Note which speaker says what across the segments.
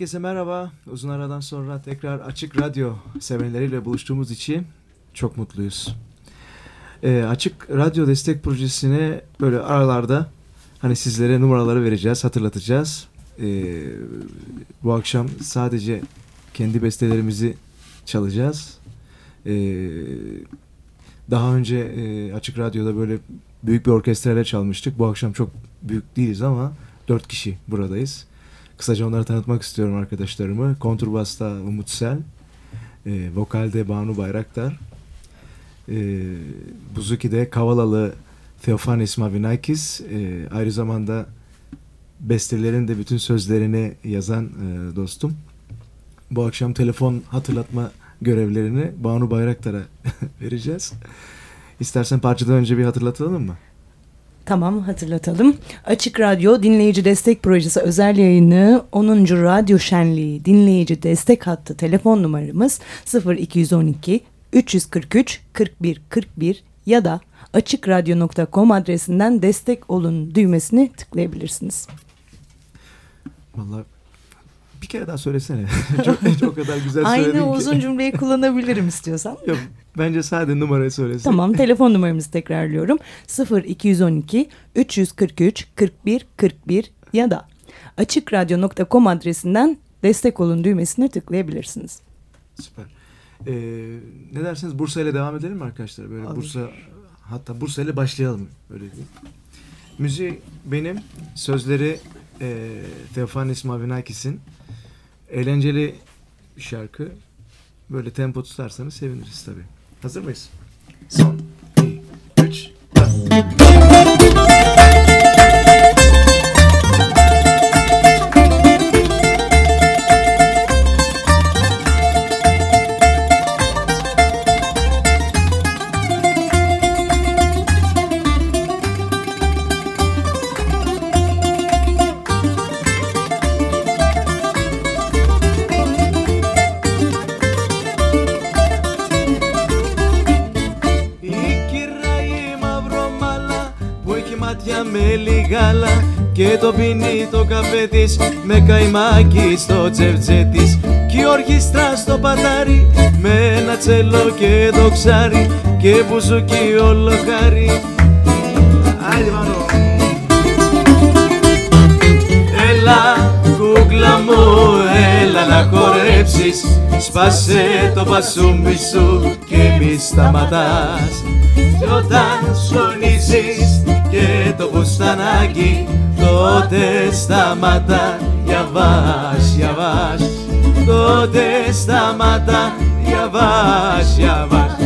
Speaker 1: Herkese merhaba. Uzun aradan sonra tekrar Açık Radyo sevenleriyle buluştuğumuz için çok mutluyuz. Ee, Açık Radyo Destek Projesi'ne böyle aralarda hani sizlere numaraları vereceğiz, hatırlatacağız. Ee, bu akşam sadece kendi bestelerimizi çalacağız. Ee, daha önce e, Açık Radyo'da böyle büyük bir orkestrayla çalmıştık. Bu akşam çok büyük değiliz ama dört kişi buradayız. Kısaca onları tanıtmak istiyorum arkadaşlarımı. Konturbasta Umut Sel, e, vokalde Banu Bayraktar, e, Buzuki'de Kavalalı Theofanis Mavinakis, e, aynı zamanda bestelerin de bütün sözlerini yazan e, dostum. Bu akşam telefon hatırlatma görevlerini Banu Bayraktar'a vereceğiz. İstersen parçadan önce bir hatırlatalım mı?
Speaker 2: Tamam hatırlatalım. Açık Radyo Dinleyici Destek Projesi özel yayını 10. Radyo Şenliği Dinleyici Destek Hattı telefon numaramız 0212 343 41 41 ya da açıkradyo.com adresinden destek olun düğmesini tıklayabilirsiniz.
Speaker 1: Vallahi bir kere daha söylesene. çok, çok kadar güzel söyledin
Speaker 2: Aynı
Speaker 1: ki.
Speaker 2: uzun cümleyi kullanabilirim istiyorsan.
Speaker 1: Yok, bence sadece numarayı söylesene.
Speaker 2: Tamam telefon numaramızı tekrarlıyorum. 0212 343 41 41 ya da açıkradyo.com adresinden destek olun düğmesine tıklayabilirsiniz.
Speaker 1: Süper. Ee, ne dersiniz Bursa ile devam edelim mi arkadaşlar? Böyle
Speaker 2: Olur.
Speaker 1: Bursa hatta Bursa ile başlayalım öyle diyeyim. Müziği benim, sözleri e, Theofanis Mavinakis'in. Eğlenceli bir şarkı. Böyle tempo tutarsanız seviniriz tabii. Hazır mıyız? Son, της με καημάκι στο τσεφτσέ της. Κι η ορχιστρά στο πατάρι με ένα τσέλο και το ξάρι και μπουζούκι όλο χάρι Άιντε πάνω Έλα κούκλα μου, έλα να χορέψεις. Σπάσε το πασούμι σου και μη σταματάς. Κι όταν σωνίζεις και το μπουστανάκι Τότε σταματά, διαβάς, διαβάς. Τότε σταματά, διαβάς, διαβάς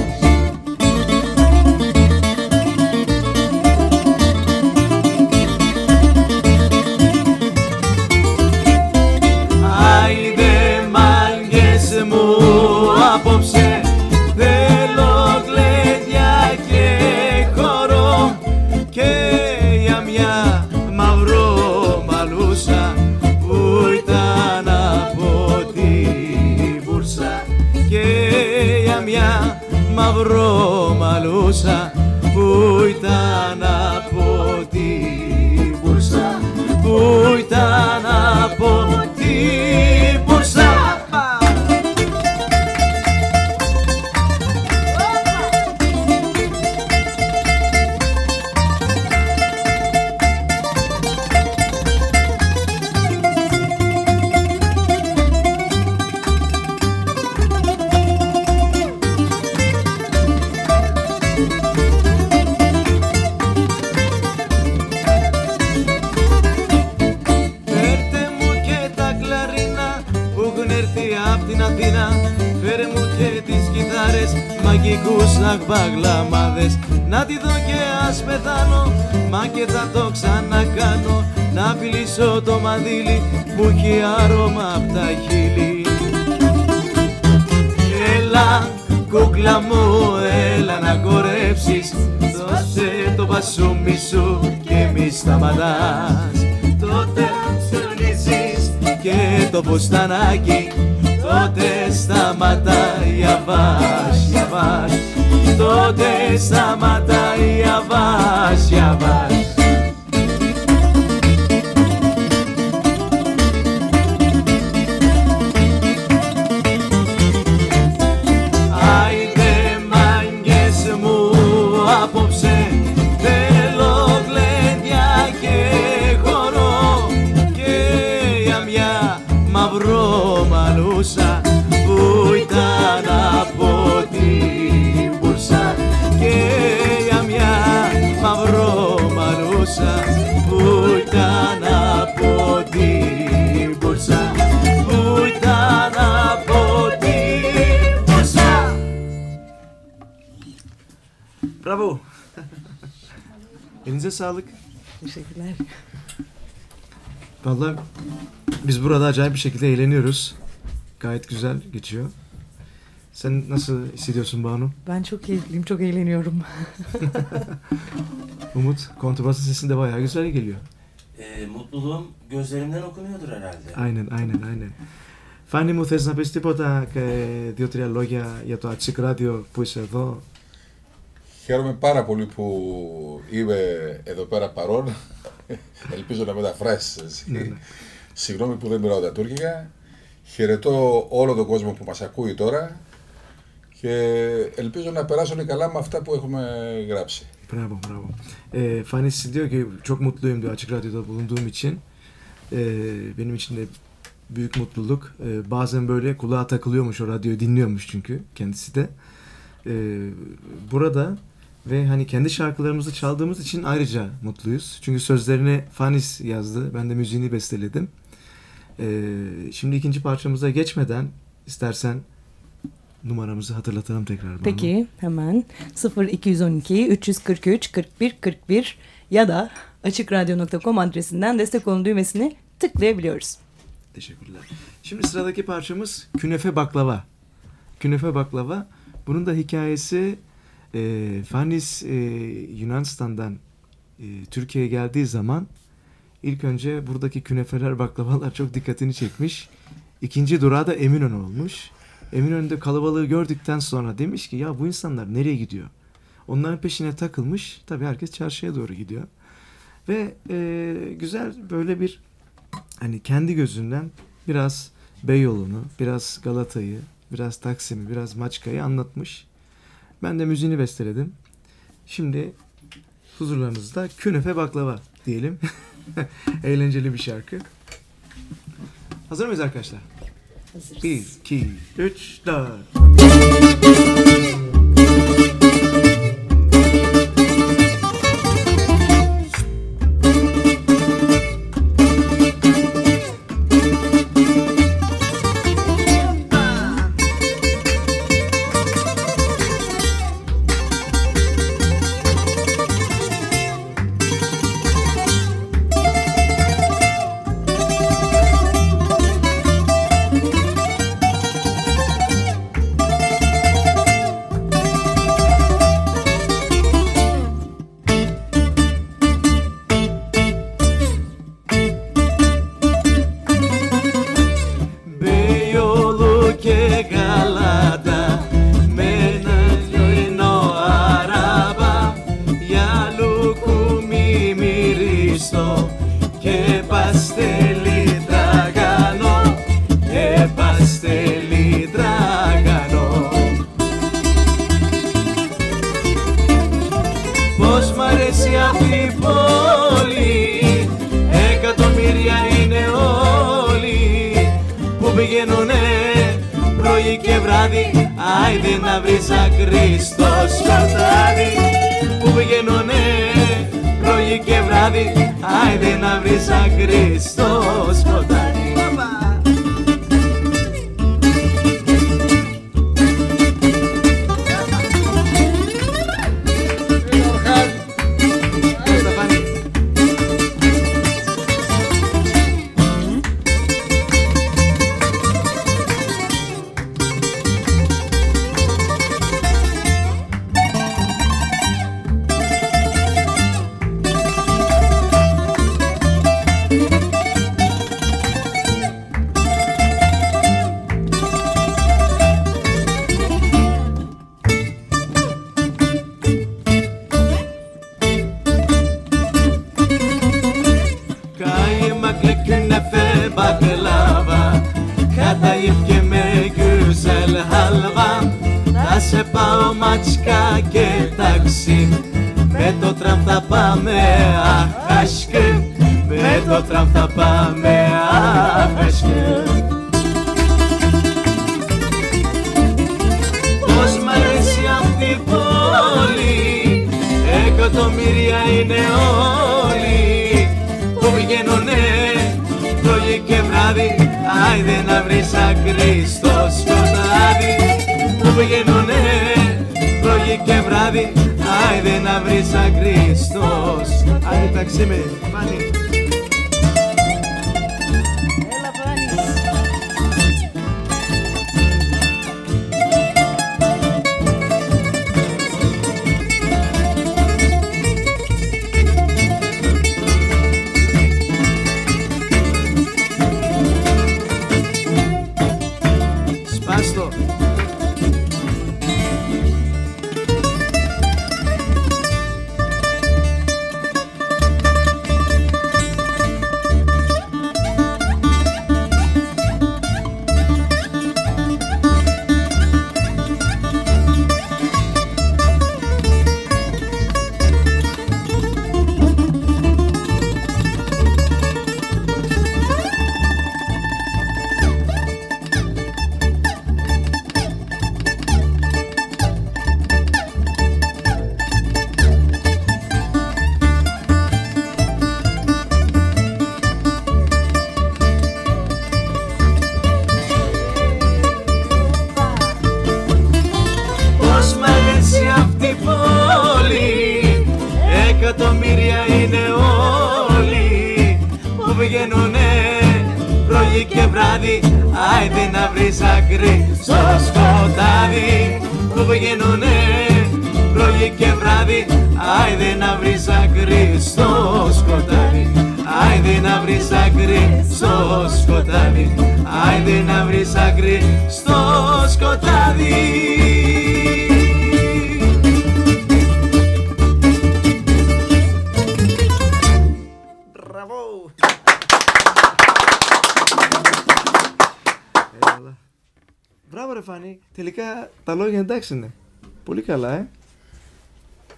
Speaker 1: μπαγλαμάδες Να τη δω και ας πεθάνω Μα και θα το ξανακάνω. Να φιλήσω το μανδύλι Που έχει άρωμα από τα χείλη. Έλα κούκλα μου Έλα να κορέψεις Δώσε το πασούμι σου Και μη σταματάς. Τότε ψωνίζεις Και το ποστανάκι τότε σταματάει για βάς, για. Τότε σταματάει αβάς, αβάς Άιντε μάγκες Elinize sağlık.
Speaker 2: Teşekkürler.
Speaker 1: Vallahi biz burada acayip bir şekilde eğleniyoruz. Gayet güzel geçiyor. Sen nasıl hissediyorsun Banu?
Speaker 2: Ben çok keyifliyim, çok eğleniyorum.
Speaker 1: Umut, kontrbasın sesin de bayağı güzel geliyor.
Speaker 3: Ee, mutluluğum gözlerimden okunuyordur herhalde.
Speaker 1: Aynen, aynen, aynen. Φάνη μου, θες να πεις τίποτα και δύο-τρία λόγια για το Atsik Radio που είσαι εδώ.
Speaker 4: Χαίρομαι πάρα πολύ που είμαι εδώ πέρα παρόν. Ελπίζω να μεταφράσεις εσύ.
Speaker 1: Ναι, ναι.
Speaker 4: Συγγνώμη που δεν μιλάω τα τουρκικά. Χαιρετώ όλο τον κόσμο που μας ακούει τώρα και ελπίζω να περάσουν καλά με αυτά που έχουμε γράψει.
Speaker 1: Bravo, bravo. Ee, Fanny diyor ki çok mutluyum diyor Açık Radyo'da bulunduğum için. Ee, benim için de büyük mutluluk. Ee, bazen böyle kulağa takılıyormuş o radyoyu dinliyormuş çünkü kendisi de. Ee, burada ve hani kendi şarkılarımızı çaldığımız için ayrıca mutluyuz. Çünkü sözlerini Fanis yazdı. Ben de müziğini besteledim. Ee, şimdi ikinci parçamıza geçmeden istersen numaramızı hatırlatalım tekrar. Banu.
Speaker 2: Peki hemen 0212 343 41 41 ya da açıkradyo.com adresinden destek olun düğmesini tıklayabiliyoruz.
Speaker 1: Teşekkürler. Şimdi sıradaki parçamız künefe baklava. Künefe baklava. Bunun da hikayesi e, Fanis e, Yunanistan'dan e, Türkiye'ye geldiği zaman ilk önce buradaki künefeler baklavalar çok dikkatini çekmiş. İkinci durağı da Eminönü olmuş. Eminönü'nde kalabalığı gördükten sonra demiş ki ya bu insanlar nereye gidiyor? Onların peşine takılmış. Tabii herkes çarşıya doğru gidiyor. Ve e, güzel böyle bir hani kendi gözünden biraz Beyoğlu'nu, biraz Galata'yı, biraz Taksim'i, biraz Maçka'yı anlatmış. Ben de müziğini besteledim. Şimdi huzurlarınızda künefe baklava diyelim. Eğlenceli bir şarkı. Hazır mıyız arkadaşlar?
Speaker 2: Hazırız.
Speaker 1: 1, 2, 3, 4. Άιντε να βρεις άκρη στο σκοτάδι. Που πηγαίνουνε πρωί και βράδυ Άιντε να βρεις άκρη Θα σε πάω ματσικά και ταξί. Με το τραμ θα πάμε αχ ασκή Με το τραμ θα πάμε αχ ασκή Πώς μ' αρέσει αυτή η πόλη Εκατομμύρια είναι όλοι. Που βγαίνουνε πρωί και βράδυ Άιδε να βρεις άκρη στο σκοτάδι. Που βγαίνουνε πρωί και βράδυ. Άιδε να βρεις άκρη στο σκοτάδι Άντε ταξί με, πάνε
Speaker 2: Έλα Φάνης.
Speaker 1: Σπάστο στο σκοτάδι Άιντε να βρεις άκρη στο σκοτάδι Μπράβο! Έλα. Μπράβο ρε Φάνη, τελικά τα λόγια εντάξει είναι. Πολύ καλά, ε.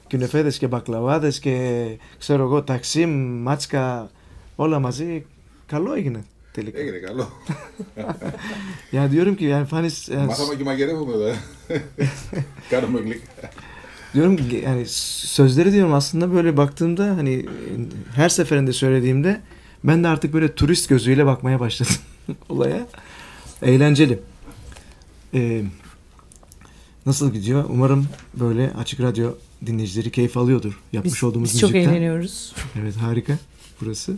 Speaker 1: Κινεφέδες και μπακλαβάδες και ξέρω εγώ ταξίμ, μάτσκα, όλα μαζί. Καλό έγινε τελικά.
Speaker 4: Έγινε καλό.
Speaker 1: Yani diyorum ki yani Fani yani,
Speaker 4: Μάθαμε και μαγειρεύουμε εδώ. ε. Κάνουμε γλυκά.
Speaker 1: diyorum ki yani sözleri diyorum aslında böyle baktığımda hani her seferinde söylediğimde ben de artık böyle turist gözüyle bakmaya başladım olaya. Eğlenceli. Ee, nasıl gidiyor? Umarım böyle açık radyo dinleyicileri keyif alıyordur yapmış
Speaker 2: Biz,
Speaker 1: olduğumuz
Speaker 2: biz çok
Speaker 1: müzikten.
Speaker 2: eğleniyoruz.
Speaker 1: Evet harika burası.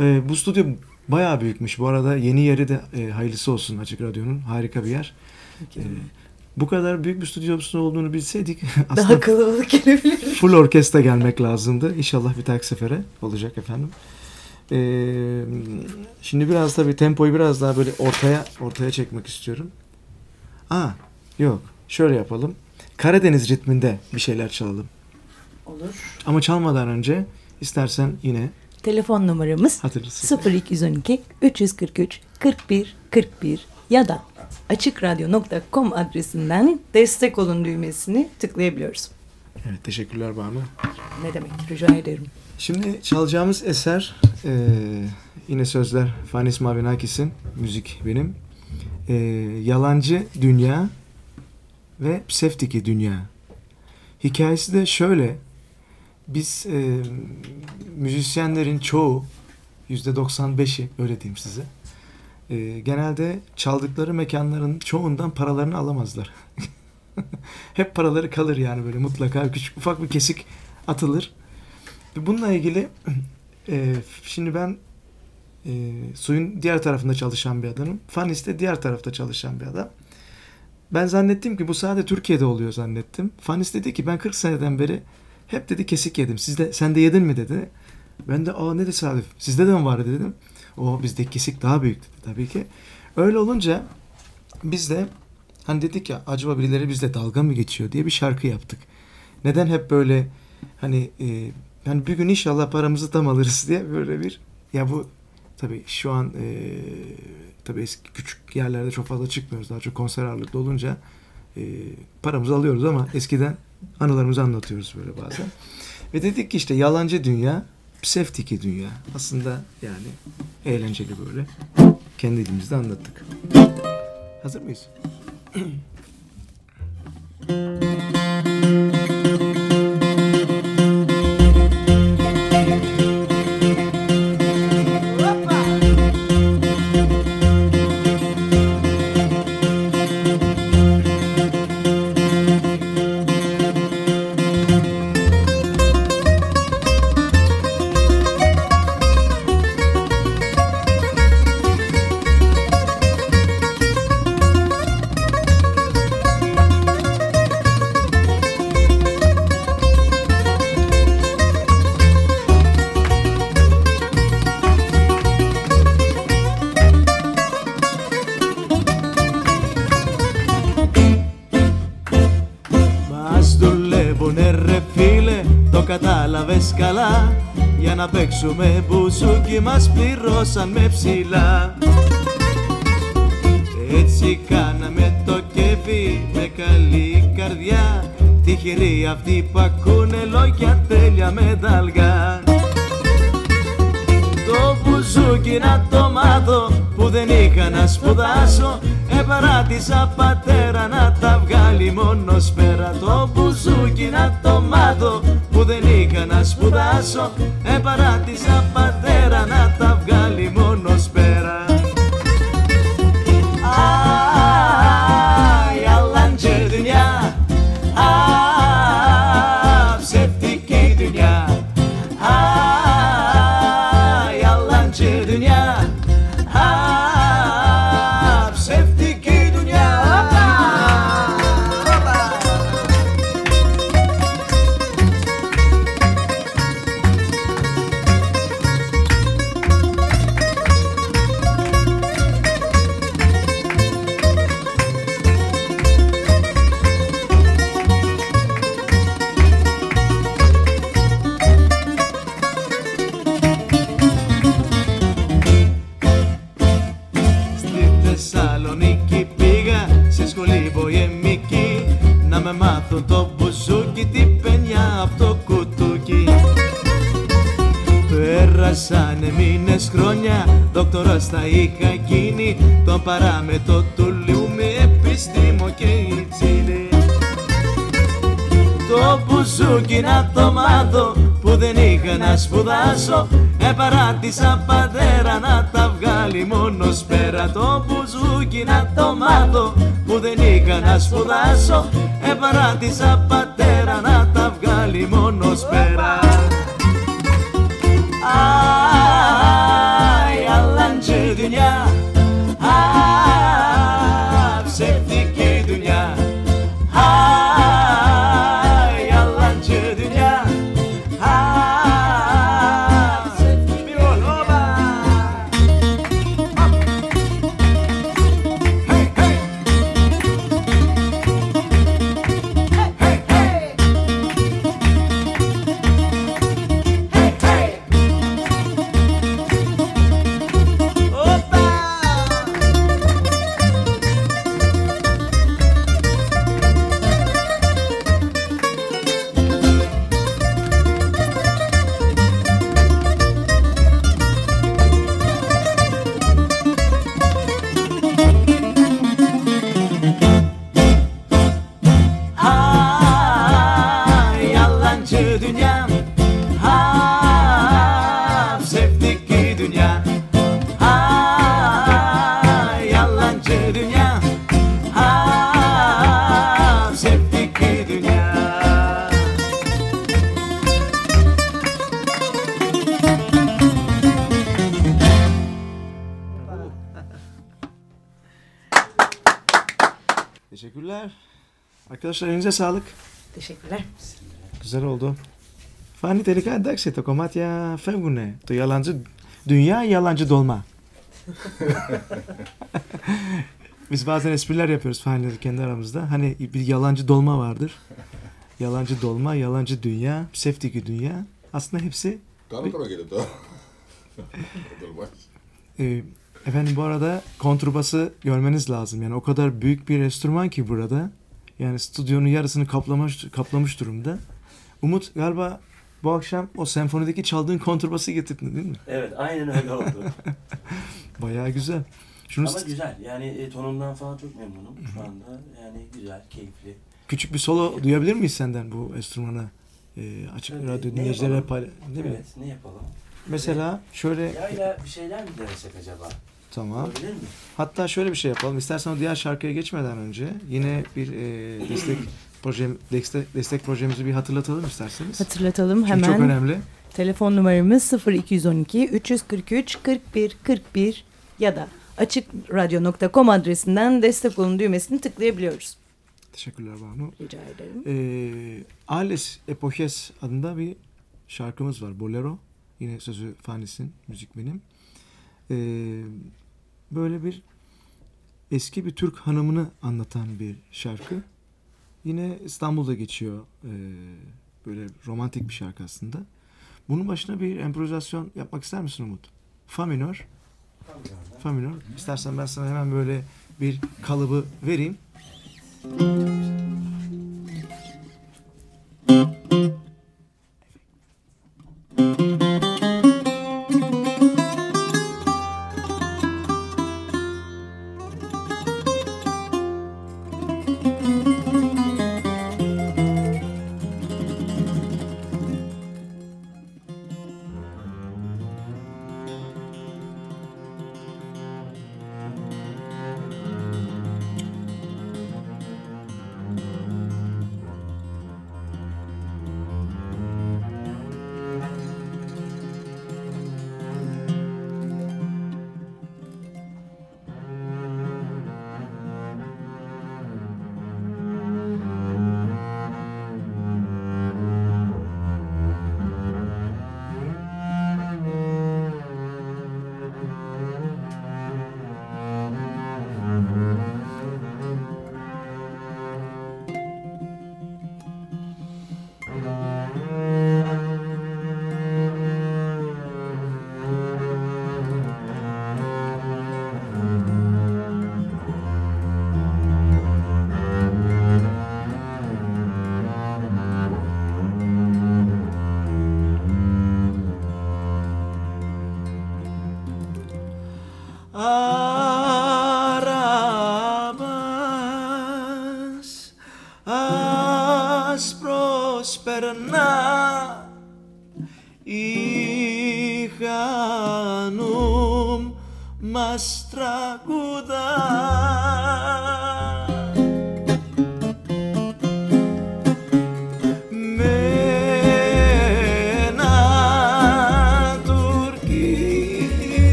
Speaker 1: Ee, bu stüdyo bayağı büyükmüş. Bu arada yeni yeri de e, hayırlısı olsun Açık Radyo'nun. Harika bir yer. Ee, bu kadar büyük bir stüdyomuzun olduğunu bilseydik aslında
Speaker 2: Daha kalabalık gelebilir.
Speaker 1: full orkestra gelmek lazımdı. İnşallah bir dahaki sefere olacak efendim. Ee, şimdi biraz da bir tempoyu biraz daha böyle ortaya ortaya çekmek istiyorum. Aa yok şöyle yapalım. Karadeniz ritminde bir şeyler çalalım.
Speaker 2: Olur.
Speaker 1: Ama çalmadan önce istersen yine
Speaker 2: Telefon numaramız
Speaker 1: hatırlasın.
Speaker 2: 0212 343 41 41 ya da açıkradyo.com adresinden destek olun düğmesini tıklayabiliyoruz.
Speaker 1: Evet teşekkürler Banu.
Speaker 2: Ne demek rica ederim.
Speaker 1: Şimdi çalacağımız eser eee, yine sözler Fanis Mavinakis'in müzik benim. Eee, Yalancı Dünya ve Pseftiki Dünya. Hikayesi de şöyle. Biz eee, müzisyenlerin çoğu yüzde 95'i öyle diyeyim size. eee, genelde çaldıkları mekanların çoğundan paralarını alamazlar. Hep paraları kalır yani böyle mutlaka küçük ufak bir kesik atılır. Bununla ilgili e, şimdi ben e, suyun diğer tarafında çalışan bir adamım. Fanis de diğer tarafta çalışan bir adam. Ben zannettim ki bu sadece Türkiye'de oluyor zannettim. Fanis dedi ki ben 40 seneden beri hep dedi kesik yedim. Siz de, sen de yedin mi dedi. Ben de aa ne tesadüf. Sizde de mi var dedim. O bizdeki kesik daha büyük dedi tabii ki. Öyle olunca biz de hani dedik ya acaba birileri bizle dalga mı geçiyor diye bir şarkı yaptık. Neden hep böyle hani e, yani bir gün inşallah paramızı tam alırız diye böyle bir ya bu tabii şu an e, tabii eski küçük yerlerde çok fazla çıkmıyoruz. Daha çok konser ağırlıklı olunca e, paramızı alıyoruz ama eskiden anılarımızı anlatıyoruz böyle bazen. Ve dedik ki işte yalancı dünya, pseftiki dünya. Aslında yani eğlenceli böyle. Kendi dilimizde anlattık. Hazır mıyız? παίξουμε μπουζούκι μας πληρώσαν με ψηλά. Έτσι κάναμε το κέφι με καλή καρδιά. Τυχεροί αυτοί που ακούνε λόγια τέλεια με δαλγά το μπουζούκι να το μάθω που δεν είχα να σπουδάσω. Επαράτησα πατέρα να τα βγάλει μόνος πέρα. Το μπουζούκι να το μάθω που δεν είχα να σπουδάσω παράτησα. Πατέρα να τα βγάλει μόνος πέρα. Το μπουζούκι να το μάθω που δεν είχα να σπουδάσω. Επαράτησα πατέρα να τα βγάλει μόνος πέρα. Ay yalancı dünya Arkadaşlar elinize sağlık.
Speaker 2: Teşekkürler.
Speaker 1: Güzel oldu. Fani telika dakse tokomatya fevgune. To yalancı, dünya yalancı dolma. Biz bazen espriler yapıyoruz fanileri kendi aramızda. Hani bir yalancı dolma vardır. Yalancı dolma, yalancı dünya, seftiki dünya. Aslında hepsi...
Speaker 4: Tanrı'dan gelip daha.
Speaker 1: Ee, efendim bu arada kontrbası görmeniz lazım. Yani o kadar büyük bir enstrüman ki burada. Yani stüdyonun yarısını kaplamış kaplamış durumda. Umut galiba bu akşam o senfonideki çaldığın kontrbası getirdin değil mi?
Speaker 3: Evet aynen öyle oldu.
Speaker 1: Bayağı güzel. Şunu
Speaker 3: Ama güzel yani e, tonundan falan çok memnunum şu anda. Yani güzel, keyifli.
Speaker 1: küçük bir solo duyabilir miyiz senden bu enstrümana? Ee, açık
Speaker 3: Tabii,
Speaker 1: radyo dinleyicilere
Speaker 3: yapalım?
Speaker 1: payla- ne bileyim.
Speaker 3: evet ne yapalım?
Speaker 1: Mesela şöyle
Speaker 3: Yayla bir şeyler mi denesek acaba?
Speaker 1: Tamam.
Speaker 3: Mi?
Speaker 1: Hatta şöyle bir şey yapalım. İstersen o diğer şarkıya geçmeden önce yine bir e, destek projem destek, destek projemizi bir hatırlatalım isterseniz.
Speaker 2: Hatırlatalım
Speaker 1: Çünkü çok
Speaker 2: hemen.
Speaker 1: önemli.
Speaker 2: Telefon numaramız 0212 343 41 41 ya da açıkradyo.com adresinden destek olun düğmesini tıklayabiliyoruz.
Speaker 1: Teşekkürler Banu.
Speaker 2: Rica ederim.
Speaker 1: E, Ales Epoches adında bir şarkımız var. Bolero. Yine sözü Fanis'in, müzik benim. E, böyle bir eski bir Türk hanımını anlatan bir şarkı. Yine İstanbul'da geçiyor. Böyle romantik bir şarkı aslında. Bunun başına bir improvizasyon yapmak ister misin Umut? Fa minör. Fa minör. İstersen ben sana hemen böyle bir kalıbı vereyim. Arabas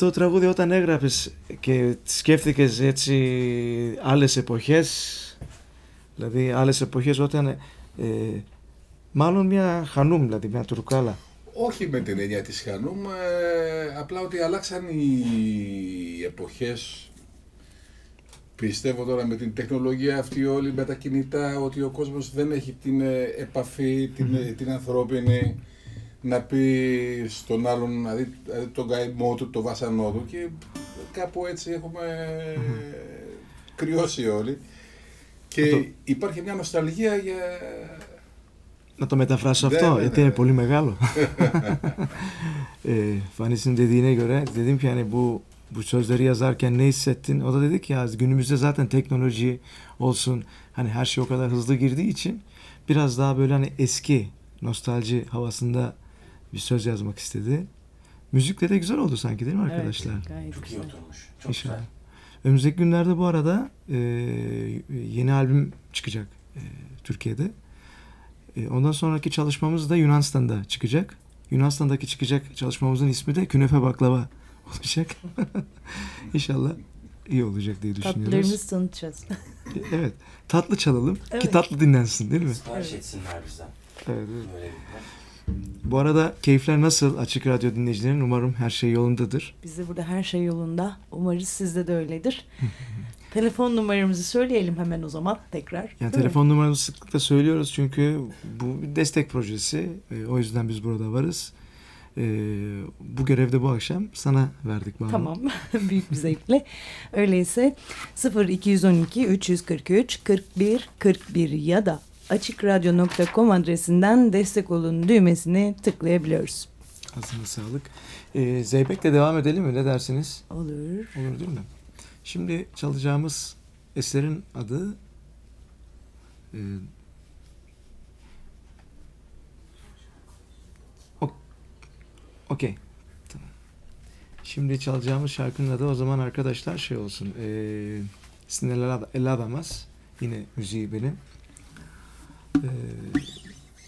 Speaker 1: Αυτό το τραγούδι όταν έγραφες και σκέφτηκες έτσι άλλες εποχές, δηλαδή άλλες εποχές όταν, ε, μάλλον μια χανούμ δηλαδή, μια τουρκάλα.
Speaker 4: Όχι με την έννοια της Χανούμ, ε, απλά ότι αλλάξαν οι εποχές. Πιστεύω τώρα με την τεχνολογία αυτή όλη, με τα κινητά, ότι ο κόσμος δεν έχει την ε, επαφή, την, ε, την ανθρώπινη, να πει στον άλλον να τον καίμο του το βάσανό του και κάπου έτσι έχουμε κρυώσει όλοι. και υπάρχει μια νοσταλγία για
Speaker 1: να το μεταφράσω
Speaker 4: ναι,
Speaker 1: αυτό
Speaker 4: ναι,
Speaker 1: γιατί είναι
Speaker 4: ναι.
Speaker 1: πολύ μεγάλο Φανής Ντεντινέγορε, έδειξε ότι όταν έγραφε τις λέξεις, πώς ένιωθε. Όταν είπε ότι σήμερα, σήμερα, σήμερα, σήμερα, σήμερα, σήμερα, σήμερα bir söz yazmak istedi. Müzikle de güzel oldu sanki değil mi arkadaşlar?
Speaker 2: Evet, gayet
Speaker 3: Çok iyi
Speaker 2: güzel.
Speaker 3: oturmuş. Çok
Speaker 1: İnşallah.
Speaker 3: güzel.
Speaker 1: Önümüzdeki günlerde bu arada e, yeni albüm çıkacak e, Türkiye'de. E, ondan sonraki çalışmamız da Yunanistan'da çıkacak. Yunanistan'daki çıkacak çalışmamızın ismi de Künefe Baklava olacak. İnşallah iyi olacak diye düşünüyoruz.
Speaker 2: Tatlılarımızı tanıtacağız.
Speaker 1: Evet. Tatlı çalalım ki
Speaker 2: Evet.
Speaker 1: tatlı dinlensin değil mi?
Speaker 3: Sipariş
Speaker 2: Evet.
Speaker 3: etsinler bizden.
Speaker 1: Evet, evet.
Speaker 3: Böylelikle.
Speaker 1: Bu arada keyifler nasıl Açık Radyo dinleyicilerin? Umarım her şey yolundadır.
Speaker 2: Bizde burada her şey yolunda. Umarız sizde de öyledir. Telefon numaramızı söyleyelim hemen o zaman tekrar.
Speaker 1: Yani
Speaker 2: Değil mi?
Speaker 1: telefon numaramızı sıklıkla söylüyoruz çünkü bu bir destek projesi. E, o yüzden biz burada varız. E, bu görevde bu akşam sana verdik Banu.
Speaker 2: Tamam. Büyük bir zevkle. Öyleyse 0212 343 41 41 ya da açıkradyo.com adresinden destek olun düğmesini tıklayabiliyoruz.
Speaker 1: Ağzına sağlık. E, Zeybek'le devam edelim mi? Ne dersiniz?
Speaker 2: Olur.
Speaker 1: Olur değil mi? Şimdi çalacağımız eserin adı e, Ok- Okey. Tamam. Şimdi çalacağımız şarkının adı o zaman arkadaşlar şey olsun. E, Sinirler Elabamas. Yine müziği benim. E,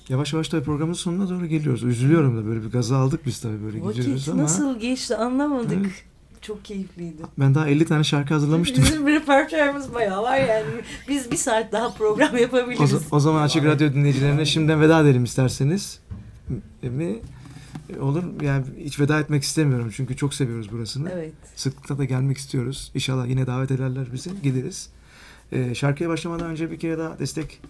Speaker 1: yavaş yavaş da programın sonuna doğru geliyoruz. Üzülüyorum da böyle bir gaza aldık biz tabii böyle gidiyoruz
Speaker 2: Vakit
Speaker 1: ama.
Speaker 2: nasıl geçti anlamadık.
Speaker 1: Evet.
Speaker 2: Çok keyifliydi.
Speaker 1: Ben daha 50 tane şarkı hazırlamıştım.
Speaker 2: Bizim repertuarımız bayağı var yani. Biz bir saat daha program
Speaker 1: O,
Speaker 2: yapabiliriz.
Speaker 1: za- o zaman Açık Radyo dinleyicilerine şimdiden veda edelim isterseniz. E, Mi? E, Olur. Yani hiç veda etmek istemiyorum çünkü çok seviyoruz burasını.
Speaker 2: Evet.
Speaker 1: Sıklıkla da gelmek istiyoruz. İnşallah yine davet ederler bizi. Gideriz. E, şarkıya başlamadan önce bir kere daha destek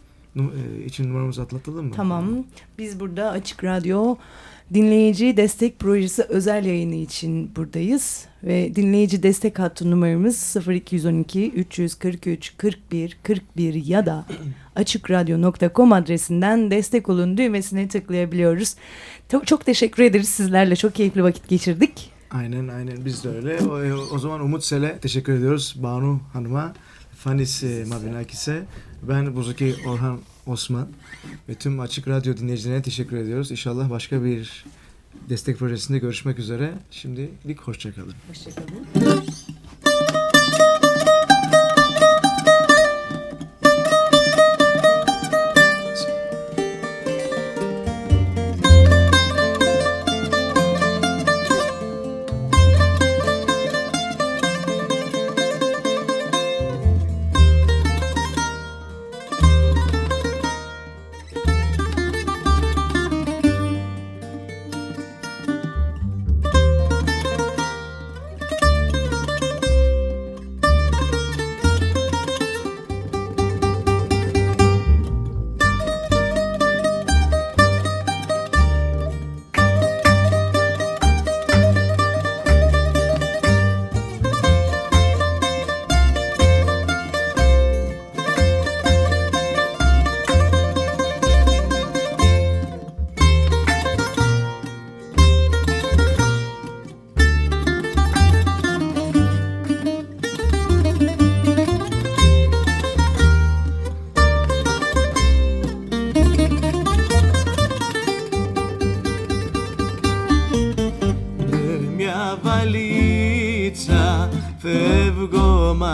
Speaker 1: için numaramızı atlatalım mı?
Speaker 2: Tamam. Biz burada Açık Radyo Dinleyici Destek Projesi özel yayını için buradayız. Ve dinleyici destek hattı numaramız 0212 343 41 41 ya da açıkradyo.com adresinden destek olun düğmesine tıklayabiliyoruz. Çok, çok teşekkür ederiz sizlerle. Çok keyifli vakit geçirdik.
Speaker 1: Aynen aynen biz de öyle. O, e, o zaman Umut Sel'e teşekkür ediyoruz. Banu Hanım'a, Fanis e, Mabinakis'e, ben Buzuki Orhan Osman ve tüm Açık Radyo dinleyicilerine teşekkür ediyoruz. İnşallah başka bir destek projesinde görüşmek üzere. Şimdilik hoşçakalın.
Speaker 2: Hoşçakalın.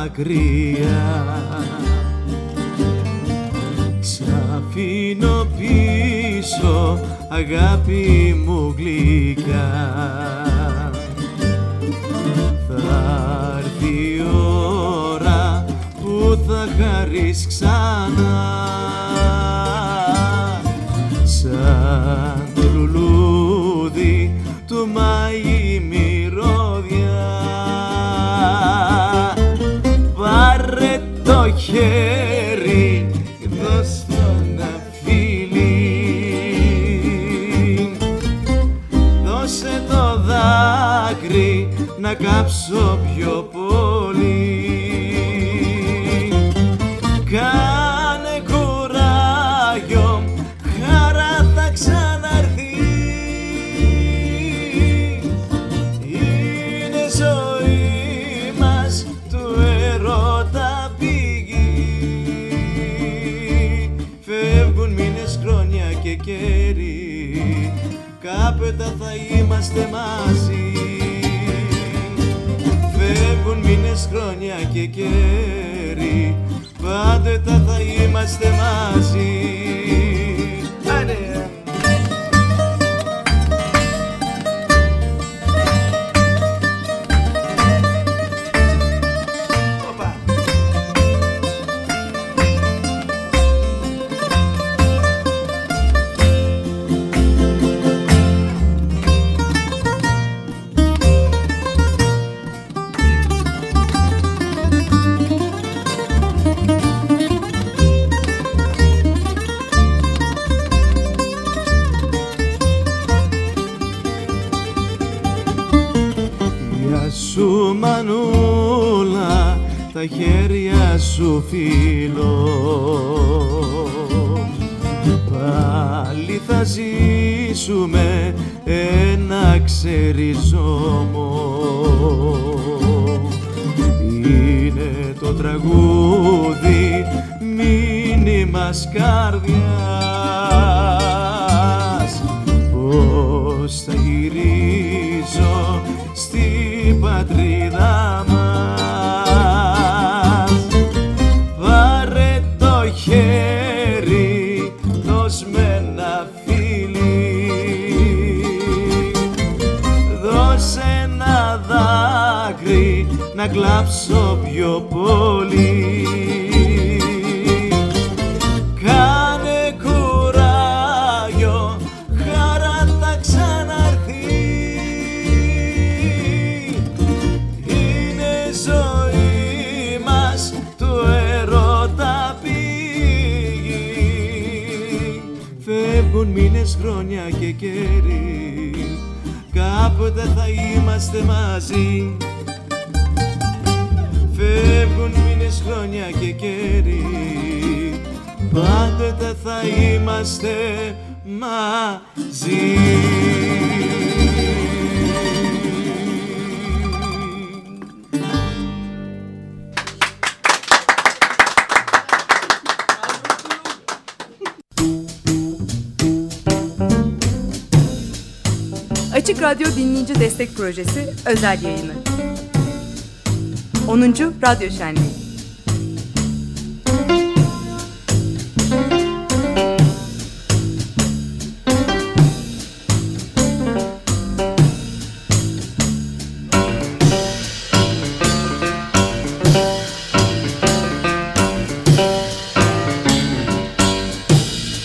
Speaker 1: Μακριά. Σ' αφήνω πίσω αγάπη να κάψω πιο πολύ. Κάνε κουράγιο, χαρά θα ξαναρθεί. Είναι ζωή μας του ερώτα πηγή Φεύγουν μήνες, χρόνια και καιροί. Κάποτε θα είμαστε μαζί και καιροί. Πάντοτε θα είμαστε μαζί τα χέρια σου φίλο. Πάλι θα ζήσουμε ένα ξεριζόμο. Είναι το τραγούδι μήνυμας καρδιάς πιο πολύ Κάνε κουράγιο, χαρά θα ξαναρθεί. Είναι ζωή μας του ερώτα πηγή χρόνια και καιροί. Κάποτε θα είμαστε μαζί Φεύγουν μήνες, χρόνια και καιροί Πάντοτε θα είμαστε μαζί
Speaker 2: Açık Radyo Dinleyici Destek Projesi özel yayını. 10. Radyo Şenliği